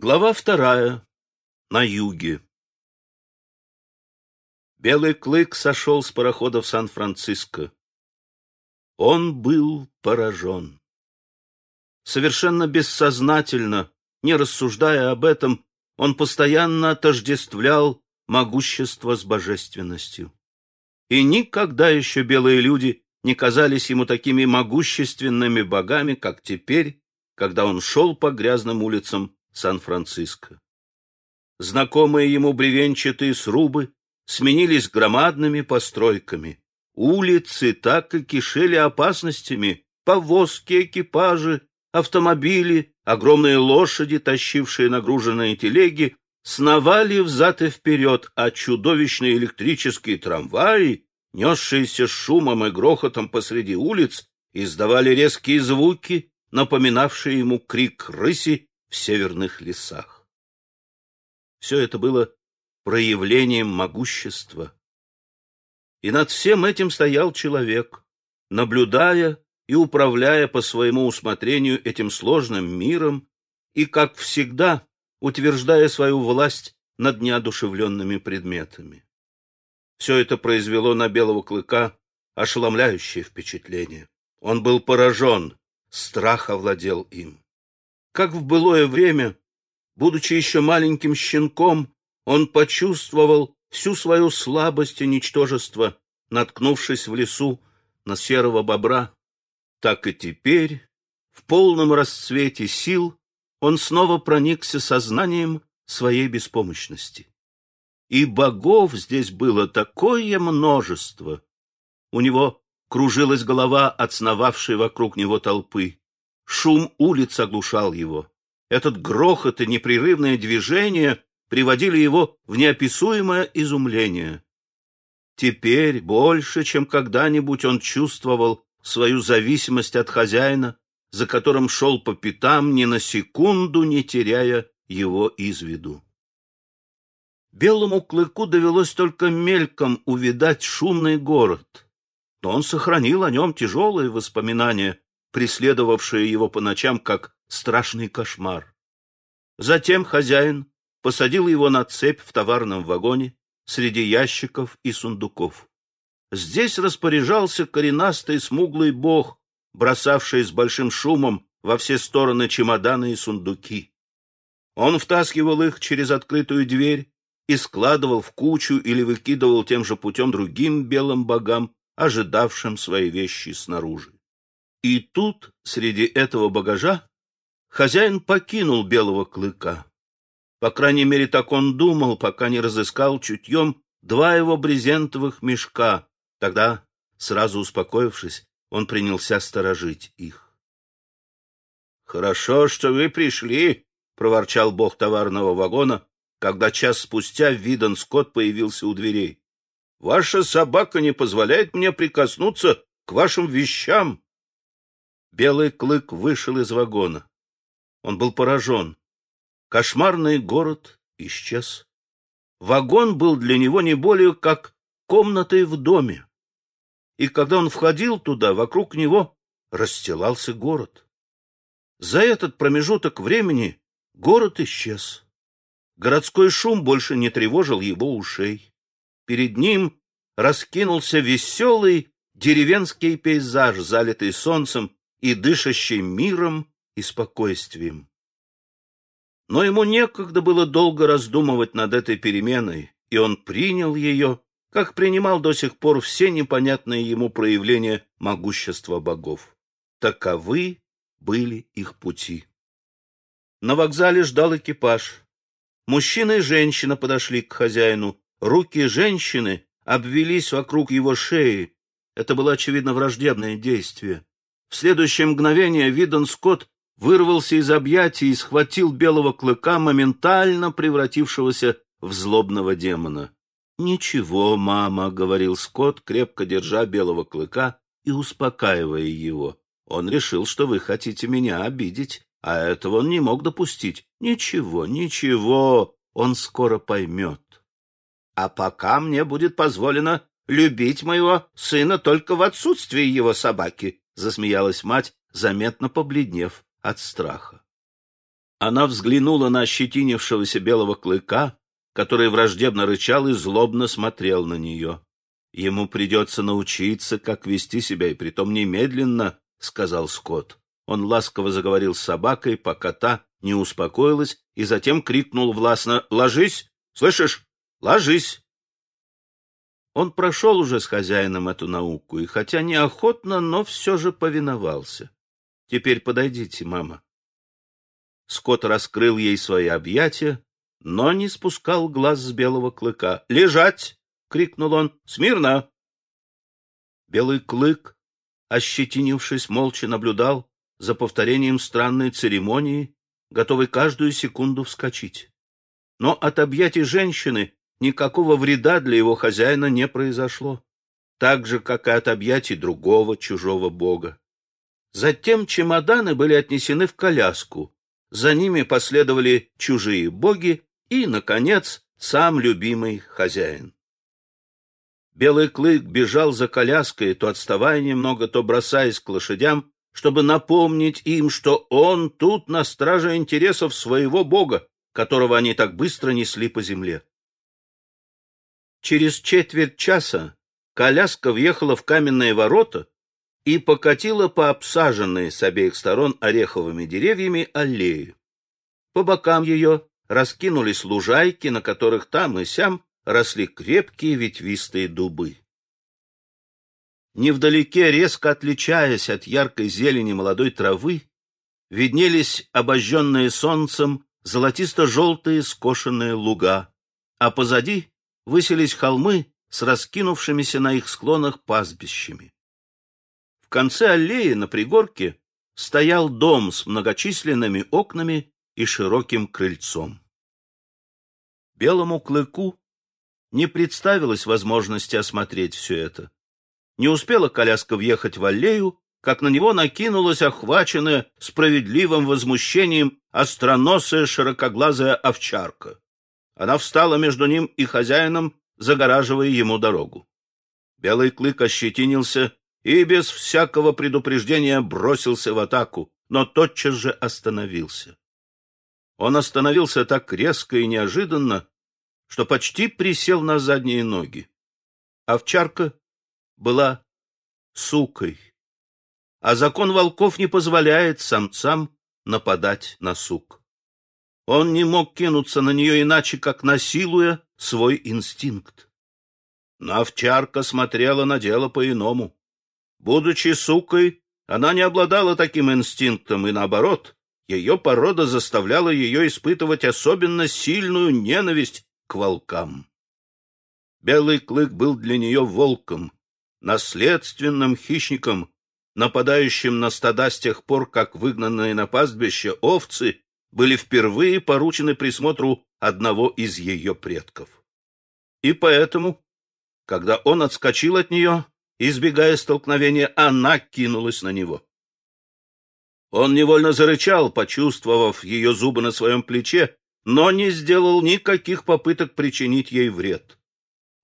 Глава вторая. На юге. Белый клык сошел с парохода в Сан-Франциско. Он был поражен. Совершенно бессознательно, не рассуждая об этом, он постоянно отождествлял могущество с божественностью. И никогда еще белые люди не казались ему такими могущественными богами, как теперь, когда он шел по грязным улицам Сан-Франциско. Знакомые ему бревенчатые срубы сменились громадными постройками. Улицы так и кишели опасностями, повозки, экипажи, автомобили, огромные лошади, тащившие нагруженные телеги, сновали взад и вперед, а чудовищные электрические трамваи, несшиеся шумом и грохотом посреди улиц, издавали резкие звуки, напоминавшие ему крик рыси в северных лесах. Все это было проявлением могущества. И над всем этим стоял человек, наблюдая и управляя по своему усмотрению этим сложным миром и, как всегда, утверждая свою власть над неодушевленными предметами. Все это произвело на Белого Клыка ошеломляющее впечатление. Он был поражен, страх овладел им. Как в былое время, будучи еще маленьким щенком, он почувствовал всю свою слабость и ничтожество, наткнувшись в лесу на серого бобра, так и теперь, в полном расцвете сил, он снова проникся сознанием своей беспомощности. И богов здесь было такое множество. У него кружилась голова от сновавшей вокруг него толпы. Шум улиц оглушал его. Этот грохот и непрерывное движение приводили его в неописуемое изумление. Теперь больше, чем когда-нибудь, он чувствовал свою зависимость от хозяина, за которым шел по пятам, ни на секунду не теряя его из виду. Белому клыку довелось только мельком увидать шумный город, но он сохранил о нем тяжелые воспоминания, преследовавшее его по ночам как страшный кошмар. Затем хозяин посадил его на цепь в товарном вагоне среди ящиков и сундуков. Здесь распоряжался коренастый смуглый бог, бросавший с большим шумом во все стороны чемоданы и сундуки. Он втаскивал их через открытую дверь и складывал в кучу или выкидывал тем же путем другим белым богам, ожидавшим свои вещи снаружи. И тут, среди этого багажа, хозяин покинул белого клыка. По крайней мере, так он думал, пока не разыскал чутьем два его брезентовых мешка. Тогда, сразу успокоившись, он принялся сторожить их. — Хорошо, что вы пришли, — проворчал бог товарного вагона, когда час спустя Видон Скотт появился у дверей. — Ваша собака не позволяет мне прикоснуться к вашим вещам. Белый клык вышел из вагона. Он был поражен. Кошмарный город исчез. Вагон был для него не более как комнатой в доме. И когда он входил туда, вокруг него расстилался город. За этот промежуток времени город исчез. Городской шум больше не тревожил его ушей. Перед ним раскинулся веселый деревенский пейзаж, залитый солнцем и дышащий миром и спокойствием. Но ему некогда было долго раздумывать над этой переменой, и он принял ее, как принимал до сих пор все непонятные ему проявления могущества богов. Таковы были их пути. На вокзале ждал экипаж. Мужчина и женщина подошли к хозяину. Руки женщины обвелись вокруг его шеи. Это было, очевидно, враждебное действие. В следующее мгновение Видон Скотт вырвался из объятий и схватил белого клыка, моментально превратившегося в злобного демона. «Ничего, мама», — говорил Скотт, крепко держа белого клыка и успокаивая его. «Он решил, что вы хотите меня обидеть, а этого он не мог допустить. Ничего, ничего, он скоро поймет. А пока мне будет позволено любить моего сына только в отсутствии его собаки, засмеялась мать, заметно побледнев от страха. Она взглянула на ощетинившегося белого клыка, который враждебно рычал и злобно смотрел на нее. Ему придется научиться, как вести себя, и притом немедленно, — сказал Скотт. Он ласково заговорил с собакой, пока та не успокоилась, и затем крикнул властно «Ложись! Слышишь? Ложись!» Он прошел уже с хозяином эту науку, и хотя неохотно, но все же повиновался. «Теперь подойдите, мама». Скотт раскрыл ей свои объятия, но не спускал глаз с белого клыка. «Лежать!» — крикнул он. «Смирно!» Белый клык, ощетинившись, молча наблюдал за повторением странной церемонии, готовый каждую секунду вскочить. Но от объятий женщины никакого вреда для его хозяина не произошло, так же, как и от объятий другого чужого бога. Затем чемоданы были отнесены в коляску, за ними последовали чужие боги и, наконец, сам любимый хозяин. Белый клык бежал за коляской, то отставая немного, то бросаясь к лошадям, чтобы напомнить им, что он тут на страже интересов своего бога, которого они так быстро несли по земле. Через четверть часа коляска въехала в каменные ворота и покатила по обсаженной с обеих сторон ореховыми деревьями аллею. По бокам ее раскинулись лужайки, на которых там и сям росли крепкие ветвистые дубы. Невдалеке, резко отличаясь от яркой зелени молодой травы, виднелись обожженные солнцем золотисто-желтые скошенные луга, а позади высились холмы с раскинувшимися на их склонах пастбищами. В конце аллеи на пригорке стоял дом с многочисленными окнами и широким крыльцом. Белому клыку не представилось возможности осмотреть все это. Не успела коляска въехать в аллею, как на него накинулась охваченная справедливым возмущением остроносая широкоглазая овчарка. Она встала между ним и хозяином, загораживая ему дорогу. Белый клык ощетинился и без всякого предупреждения бросился в атаку, но тотчас же остановился. Он остановился так резко и неожиданно, что почти присел на задние ноги. Овчарка была сукой, а закон волков не позволяет самцам нападать на сук. Он не мог кинуться на нее иначе, как насилуя свой инстинкт. Но овчарка смотрела на дело по-иному. Будучи сукой, она не обладала таким инстинктом, и наоборот, ее порода заставляла ее испытывать особенно сильную ненависть к волкам. Белый клык был для нее волком, наследственным хищником, нападающим на стада с тех пор, как выгнанные на пастбище овцы были впервые поручены присмотру одного из ее предков. И поэтому, когда он отскочил от нее, избегая столкновения, она кинулась на него. Он невольно зарычал, почувствовав ее зубы на своем плече, но не сделал никаких попыток причинить ей вред.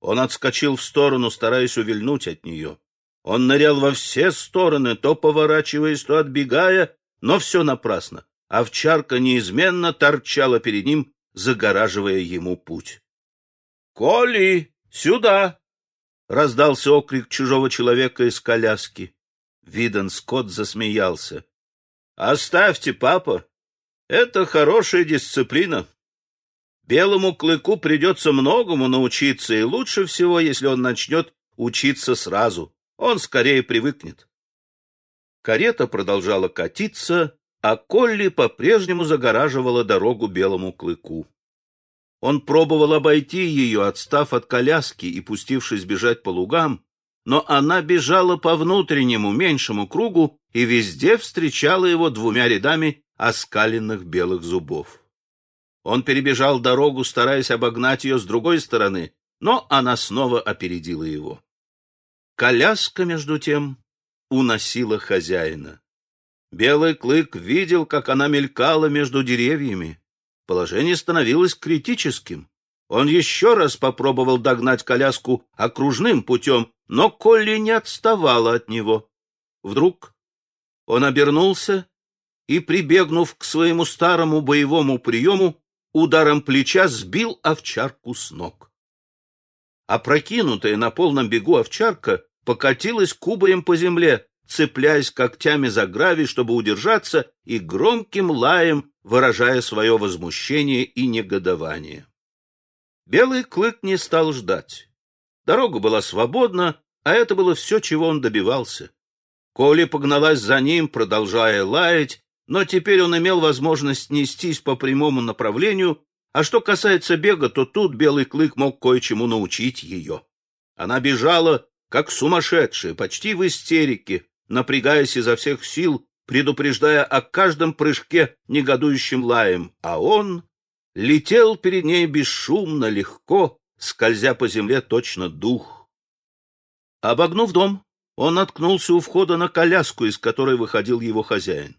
Он отскочил в сторону, стараясь увильнуть от нее. Он нырял во все стороны, то поворачиваясь, то отбегая, но все напрасно. Овчарка неизменно торчала перед ним, загораживая ему путь. — Коли, сюда! — раздался окрик чужого человека из коляски. Виден Скотт засмеялся. Оставьте, папа. Это хорошая дисциплина. Белому клыку придется многому научиться, и лучше всего, если он начнет учиться сразу. Он скорее привыкнет. Карета продолжала катиться, а Колли по-прежнему загораживала дорогу белому клыку. Он пробовал обойти ее, отстав от коляски и пустившись бежать по лугам, но она бежала по внутреннему, меньшему кругу и везде встречала его двумя рядами оскаленных белых зубов. Он перебежал дорогу, стараясь обогнать ее с другой стороны, но она снова опередила его. Коляска, между тем, уносила хозяина. Белый клык видел, как она мелькала между деревьями. Положение становилось критическим. Он еще раз попробовал догнать коляску окружным путем, но Колли не отставала от него. Вдруг он обернулся и, прибегнув к своему старому боевому приему, ударом плеча сбил овчарку с ног. Опрокинутая на полном бегу овчарка покатилась кубарем по земле, цепляясь когтями за гравий, чтобы удержаться, и громким лаем выражая свое возмущение и негодование. Белый клык не стал ждать. Дорога была свободна, а это было все, чего он добивался. Коля погналась за ним, продолжая лаять, но теперь он имел возможность нестись по прямому направлению, а что касается бега, то тут белый клык мог кое-чему научить ее. Она бежала, как сумасшедшая, почти в истерике, напрягаясь изо всех сил, предупреждая о каждом прыжке негодующим лаем, а он летел перед ней бесшумно, легко, скользя по земле точно дух. Обогнув дом, он наткнулся у входа на коляску, из которой выходил его хозяин.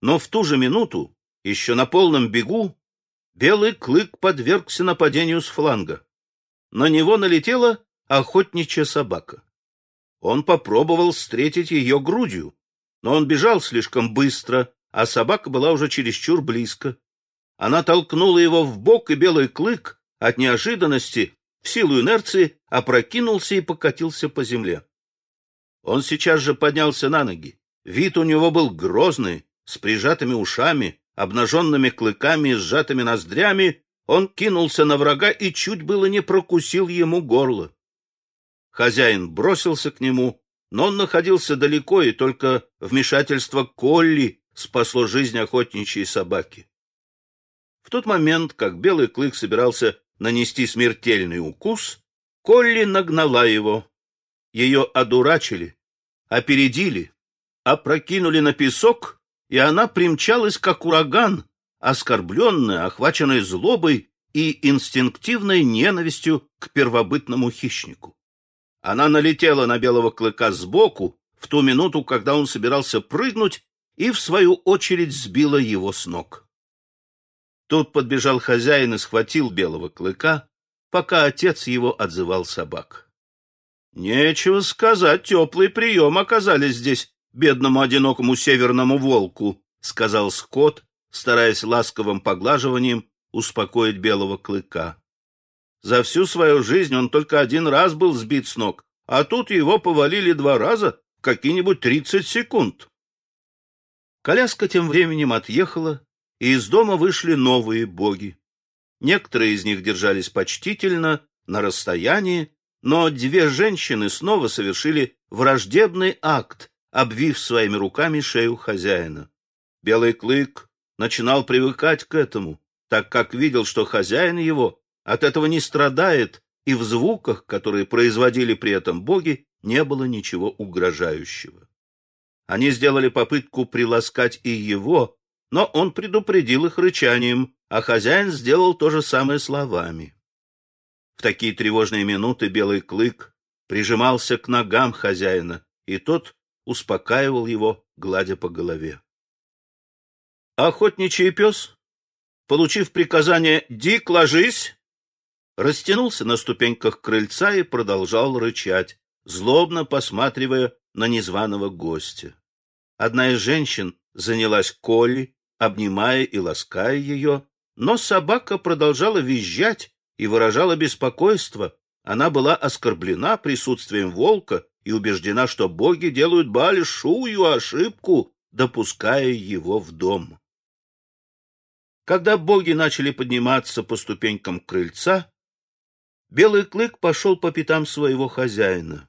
Но в ту же минуту, еще на полном бегу, белый клык подвергся нападению с фланга. На него налетела охотничья собака. Он попробовал встретить ее грудью, но он бежал слишком быстро, а собака была уже чересчур близко. Она толкнула его в бок, и белый клык от неожиданности в силу инерции опрокинулся и покатился по земле. Он сейчас же поднялся на ноги. Вид у него был грозный, с прижатыми ушами, обнаженными клыками и сжатыми ноздрями. Он кинулся на врага и чуть было не прокусил ему горло. Хозяин бросился к нему, но он находился далеко, и только вмешательство Колли спасло жизнь охотничьей собаки. В тот момент, как белый клык собирался нанести смертельный укус, Колли нагнала его. Ее одурачили, опередили, опрокинули на песок, и она примчалась, как ураган, оскорбленная, охваченная злобой и инстинктивной ненавистью к первобытному хищнику. Она налетела на белого клыка сбоку в ту минуту, когда он собирался прыгнуть, и, в свою очередь, сбила его с ног. Тут подбежал хозяин и схватил белого клыка, пока отец его отзывал собак. Нечего сказать, теплый прием оказались здесь бедному одинокому северному волку, сказал Скотт, стараясь ласковым поглаживанием успокоить белого клыка. За всю свою жизнь он только один раз был сбит с ног, а тут его повалили два раза в какие-нибудь тридцать секунд. Коляска тем временем отъехала, и из дома вышли новые боги. Некоторые из них держались почтительно, на расстоянии, но две женщины снова совершили враждебный акт, обвив своими руками шею хозяина. Белый клык начинал привыкать к этому, так как видел, что хозяин его от этого не страдает, и в звуках, которые производили при этом боги, не было ничего угрожающего. Они сделали попытку приласкать и его, но он предупредил их рычанием, а хозяин сделал то же самое словами. В такие тревожные минуты белый клык прижимался к ногам хозяина, и тот успокаивал его, гладя по голове. Охотничий пес, получив приказание «Дик, ложись!», растянулся на ступеньках крыльца и продолжал рычать, злобно посматривая на незваного гостя. Одна из женщин занялась Колли, обнимая и лаская ее, но собака продолжала визжать и выражала беспокойство. Она была оскорблена присутствием волка и убеждена, что боги делают большую ошибку, допуская его в дом. Когда боги начали подниматься по ступенькам крыльца, Белый клык пошел по пятам своего хозяина.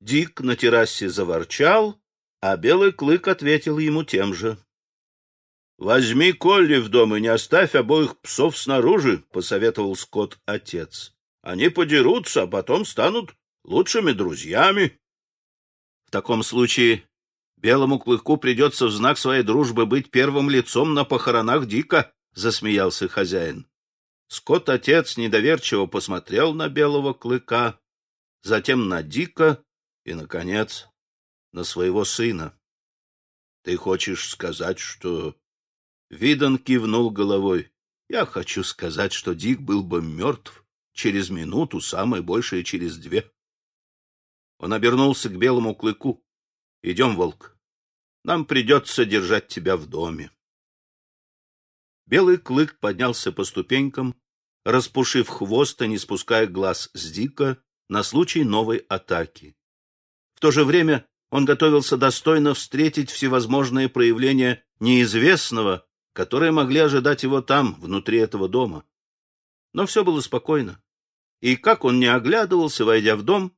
Дик на террасе заворчал, а Белый клык ответил ему тем же. Возьми Колли в дом и не оставь обоих псов снаружи, посоветовал Скотт отец. Они подерутся, а потом станут лучшими друзьями. В таком случае белому клыку придется в знак своей дружбы быть первым лицом на похоронах Дика, засмеялся хозяин. Скотт отец недоверчиво посмотрел на белого клыка, затем на Дика и, наконец, на своего сына. Ты хочешь сказать, что Видан кивнул головой. Я хочу сказать, что Дик был бы мертв через минуту, самое большее через две. Он обернулся к белому клыку. Идем, волк. нам придется держать тебя в доме. Белый клык поднялся по ступенькам, распушив хвост и не спуская глаз с Дика на случай новой атаки. В то же время он готовился достойно встретить всевозможные проявления неизвестного, которые могли ожидать его там, внутри этого дома. Но все было спокойно. И как он не оглядывался, войдя в дом,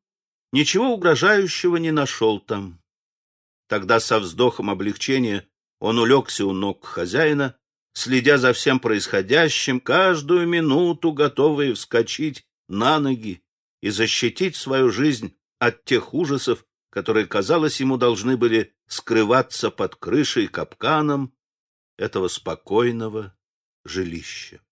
ничего угрожающего не нашел там. Тогда со вздохом облегчения он улегся у ног хозяина, следя за всем происходящим, каждую минуту готовый вскочить на ноги и защитить свою жизнь от тех ужасов, которые, казалось, ему должны были скрываться под крышей капканом этого спокойного жилища.